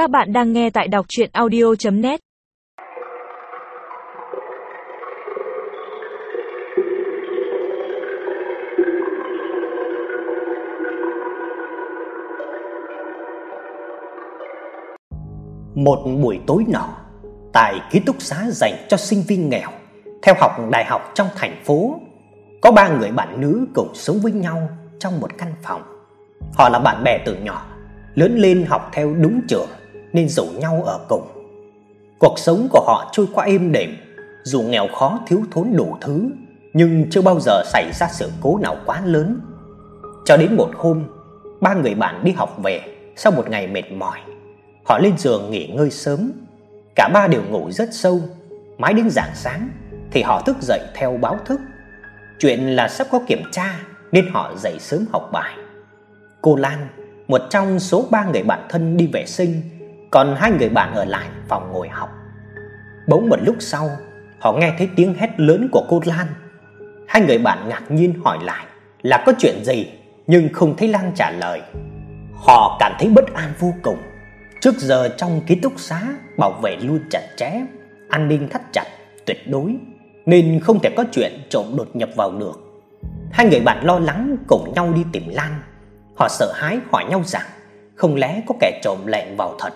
Các bạn đang nghe tại đọc audio net Một buổi tối nọ, tại ký túc xá dành cho sinh viên nghèo theo học đại học trong thành phố, có ba người bạn nữ cùng sống với nhau trong một căn phòng. Họ là bạn bè từ nhỏ, lớn lên học theo đúng trường nên rủ nhau ở cùng. Cuộc sống của họ trôi qua êm đềm, dù nghèo khó thiếu thốn đủ thứ, nhưng chưa bao giờ xảy ra sự cố nào quá lớn. Cho đến một hôm, ba người bạn đi học về sau một ngày mệt mỏi, họ lên giường nghỉ ngơi sớm. Cả ba đều ngủ rất sâu, mãi đến rạng sáng thì họ thức dậy theo báo thức. Chuyện là sắp có kiểm tra nên họ dậy sớm học bài. Cô Lan, một trong số ba người bạn thân đi vệ sinh, còn hai người bạn ở lại phòng ngồi học. Bỗng một lúc sau, họ nghe thấy tiếng hét lớn của cô Lan. Hai người bạn ngạc nhiên hỏi lại là có chuyện gì, nhưng không thấy Lan trả lời. Họ cảm thấy bất an vô cùng. Trước giờ trong ký túc xá bảo vệ luôn chặt chẽ, an ninh thắt chặt tuyệt đối nên không thể có chuyện trộm đột nhập vào được. Hai người bạn lo lắng cùng nhau đi tìm Lan. Họ sợ hãi hỏi nhau rằng không lẽ có kẻ trộm lẻn vào thật.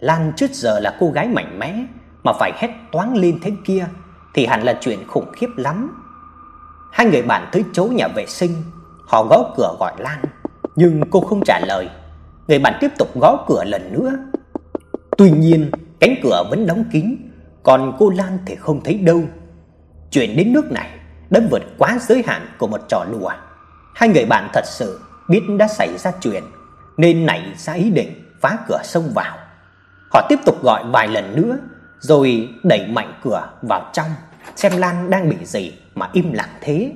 Lan trước giờ là cô gái mạnh mẽ mà phải hét toáng lên thế kia thì hẳn là chuyện khủng khiếp lắm. Hai người bạn tới chỗ nhà vệ sinh, họ gõ cửa gọi Lan, nhưng cô không trả lời. Người bạn tiếp tục gõ cửa lần nữa. Tuy nhiên, cánh cửa vẫn đóng kín, còn cô Lan thì không thấy đâu. Chuyện đến nước này đã vượt quá giới hạn của một trò đùa. Hai người bạn thật sự biết đã xảy ra chuyện nên nảy ra ý định phá cửa xông vào. Họ tiếp tục gọi vài lần nữa rồi đẩy mạnh cửa vào trong xem Lan đang bị gì mà im lặng thế.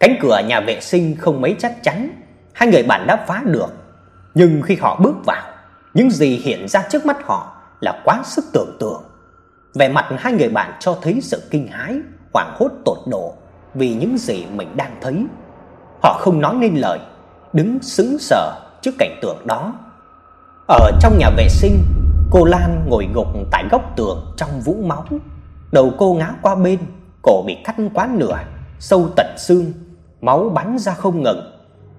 Cánh cửa nhà vệ sinh không mấy chắc chắn, hai người bạn đã phá được, nhưng khi họ bước vào, những gì hiện ra trước mắt họ là quá sức tưởng tượng. Vẻ mặt hai người bạn cho thấy sự kinh hãi, hoảng hốt tột độ vì những gì mình đang thấy. Họ không nói nên lời, đứng sững sờ trước cảnh tượng đó. Ở trong nhà vệ sinh, cô Lan ngồi gục tại góc tường trong vũng máu. Đầu cô ngã qua bên, cổ bị cắt quá nửa, sâu tận xương, máu bắn ra không ngừng.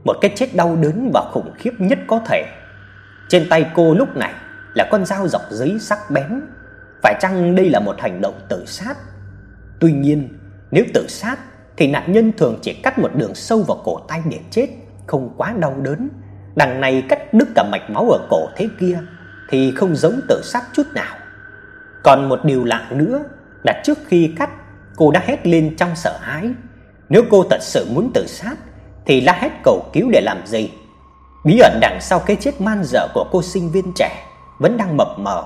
Một cái chết đau đớn và khủng khiếp nhất có thể. Trên tay cô lúc này là con dao dọc giấy sắc bén. Phải chăng đây là một hành động tự sát? Tuy nhiên, nếu tự sát thì nạn nhân thường chỉ cắt một đường sâu vào cổ tay để chết, không quá đau đớn. Đằng này cắt đứt cả mạch máu ở cổ thế kia thì không giống tự sát chút nào. Còn một điều lạ nữa là trước khi cắt, cô đã hét lên trong sợ hãi. Nếu cô thật sự muốn tự sát thì la hét cầu cứu để làm gì? Bí ẩn đằng sau cái chết man dở của cô sinh viên trẻ vẫn đang mập mờ.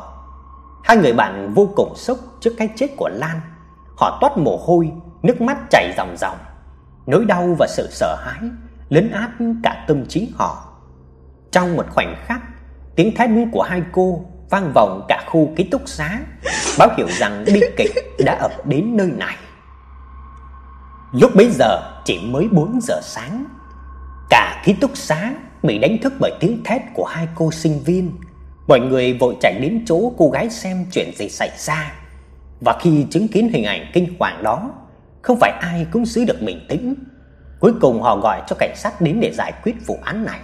Hai người bạn vô cùng sốc trước cái chết của Lan. Họ toát mồ hôi, nước mắt chảy ròng ròng. Nỗi đau và sự sợ hãi lấn át cả tâm trí họ. Trong một khoảnh khắc, tiếng thét của hai cô vang vọng cả khu ký túc xá, báo hiệu rằng bi kịch đã ập đến nơi này. Lúc bấy giờ chỉ mới 4 giờ sáng. Cả ký túc xá bị đánh thức bởi tiếng thét của hai cô sinh viên. Mọi người vội chạy đến chỗ cô gái xem chuyện gì xảy ra. Và khi chứng kiến hình ảnh kinh hoàng đó, không phải ai cũng giữ được bình tĩnh. Cuối cùng họ gọi cho cảnh sát đến để giải quyết vụ án này.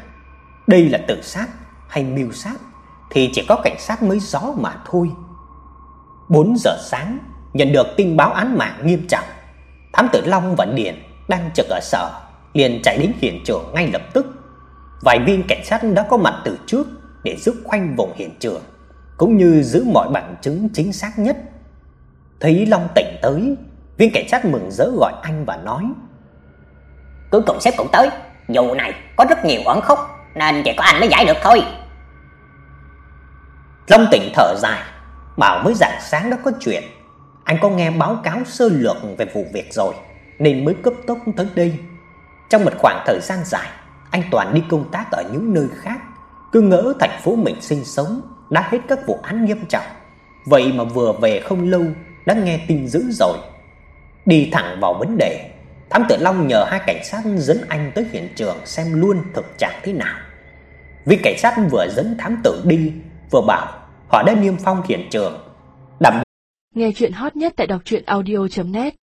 Đây là tự sát hay mưu sát thì chỉ có cảnh sát mới rõ mà thôi. 4 giờ sáng, nhận được tin báo án mạng nghiêm trọng. Thám tử Long và Điền đang trực ở sở, liền chạy đến hiện trường ngay lập tức. Vài viên cảnh sát đã có mặt từ trước để giúp khoanh vùng hiện trường, cũng như giữ mọi bằng chứng chính xác nhất. Thấy Long tỉnh tới, viên cảnh sát mừng rỡ gọi anh và nói: Cuối cùng sếp cũng tới, vụ này có rất nhiều ẩn khúc nên chỉ có anh mới giải được thôi. Long tỉnh thở dài, bảo mới rạng sáng đã có chuyện. Anh có nghe báo cáo sơ lược về vụ việc rồi nên mới cấp tốc tới đây. Trong một khoảng thời gian dài, anh toàn đi công tác ở những nơi khác, cứ ngỡ thành phố mình sinh sống đã hết các vụ án nghiêm trọng. Vậy mà vừa về không lâu đã nghe tin dữ rồi. Đi thẳng vào vấn đề, Thám tử Long nhờ hai cảnh sát dẫn anh tới hiện trường xem luôn thực trạng thế nào. Vì cảnh sát vừa dẫn thám tử đi, vừa bảo họ đã niêm phong hiện trường. Đầm Nghe chuyện hot nhất tại đọc truyện audio net